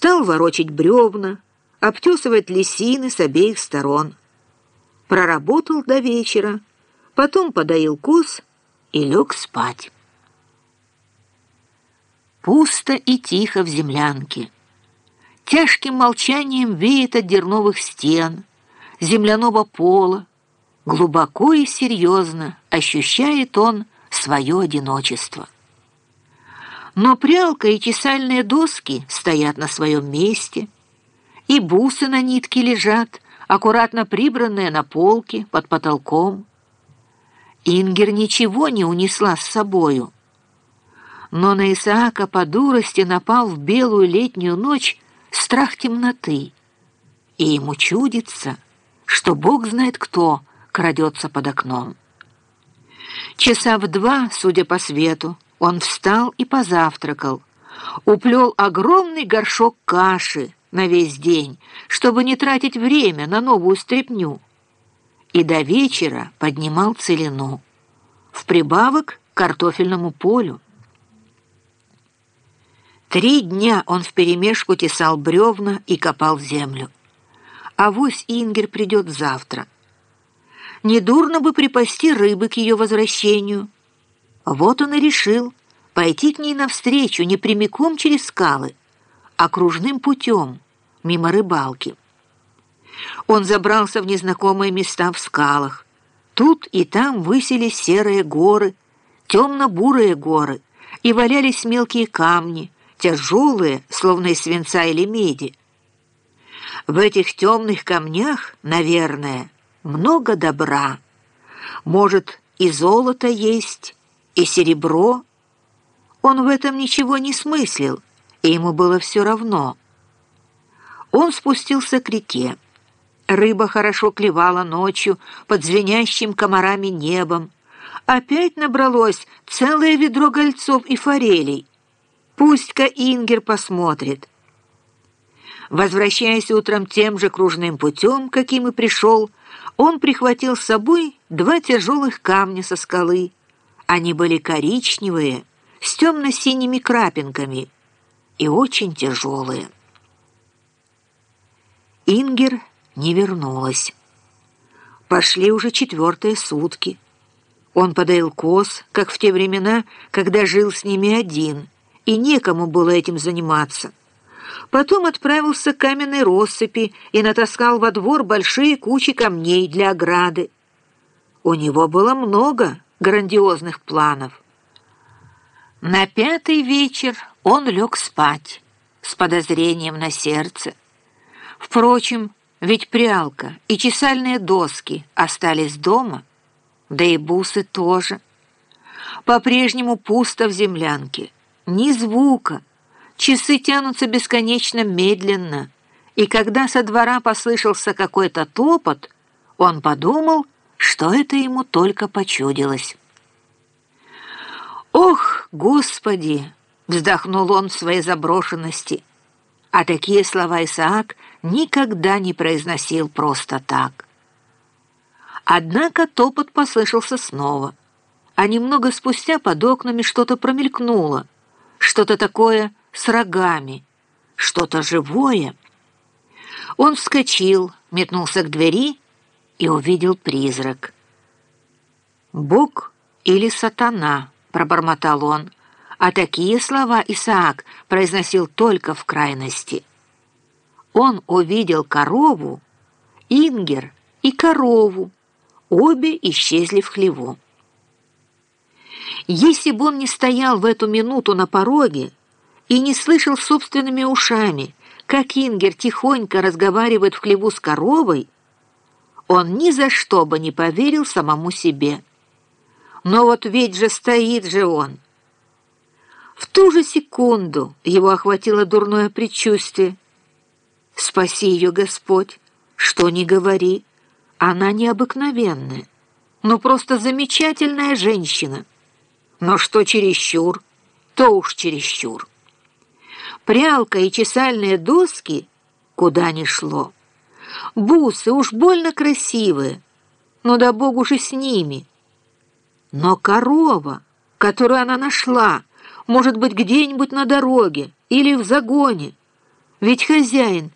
Стал ворочить бревна, обтесывать лисины с обеих сторон. Проработал до вечера, потом подоил коз и лег спать. Пусто и тихо в землянке. Тяжким молчанием веет от дерновых стен, земляного пола. Глубоко и серьезно ощущает он свое одиночество. Но прялка и чесальные доски стоят на своем месте, и бусы на нитке лежат, аккуратно прибранные на полке под потолком. Ингер ничего не унесла с собою, но на Исаака по дурости напал в белую летнюю ночь страх темноты, и ему чудится, что Бог знает кто крадется под окном. Часа в два, судя по свету, он встал и позавтракал, уплел огромный горшок каши на весь день, чтобы не тратить время на новую стряпню, и до вечера поднимал целину, в прибавок к картофельному полю. Три дня он вперемешку тесал бревна и копал землю. А вось Ингер придет завтра. Недурно бы припасти рыбы к ее возвращению. Вот он и решил пойти к ней навстречу не прямиком через скалы, а кружным путем, мимо рыбалки. Он забрался в незнакомые места в скалах. Тут и там высились серые горы, темно-бурые горы, и валялись мелкие камни — тяжелые, словно из свинца или меди. В этих темных камнях, наверное, много добра. Может, и золото есть, и серебро. Он в этом ничего не смыслил, и ему было все равно. Он спустился к реке. Рыба хорошо клевала ночью под звенящим комарами небом. Опять набралось целое ведро гольцов и форелей. Пусть-ка Ингер посмотрит. Возвращаясь утром тем же кружным путем, каким и пришел, он прихватил с собой два тяжелых камня со скалы. Они были коричневые, с темно-синими крапинками и очень тяжелые. Ингер не вернулась. Пошли уже четвертые сутки. Он подоил коз, как в те времена, когда жил с ними один — и некому было этим заниматься. Потом отправился к каменной россыпи и натаскал во двор большие кучи камней для ограды. У него было много грандиозных планов. На пятый вечер он лег спать с подозрением на сердце. Впрочем, ведь прялка и чесальные доски остались дома, да и бусы тоже. По-прежнему пусто в землянке ни звука. Часы тянутся бесконечно медленно, и когда со двора послышался какой-то топот, он подумал, что это ему только почудилось. «Ох, Господи!» — вздохнул он в своей заброшенности. А такие слова Исаак никогда не произносил просто так. Однако топот послышался снова, а немного спустя под окнами что-то промелькнуло — что-то такое с рогами, что-то живое. Он вскочил, метнулся к двери и увидел призрак. «Бог или сатана?» — пробормотал он, а такие слова Исаак произносил только в крайности. Он увидел корову, Ингер и корову, обе исчезли в хлеву. Если бы он не стоял в эту минуту на пороге и не слышал собственными ушами, как Ингер тихонько разговаривает в хлеву с коровой, он ни за что бы не поверил самому себе. Но вот ведь же стоит же он. В ту же секунду его охватило дурное предчувствие. «Спаси ее, Господь! Что ни говори, она необыкновенная, но просто замечательная женщина». Но что чересчур, то уж чересчур. Прялка и чесальные доски куда ни шло. Бусы уж больно красивые, но да богу же с ними. Но корова, которую она нашла, может быть, где-нибудь на дороге или в загоне, Ведь хозяин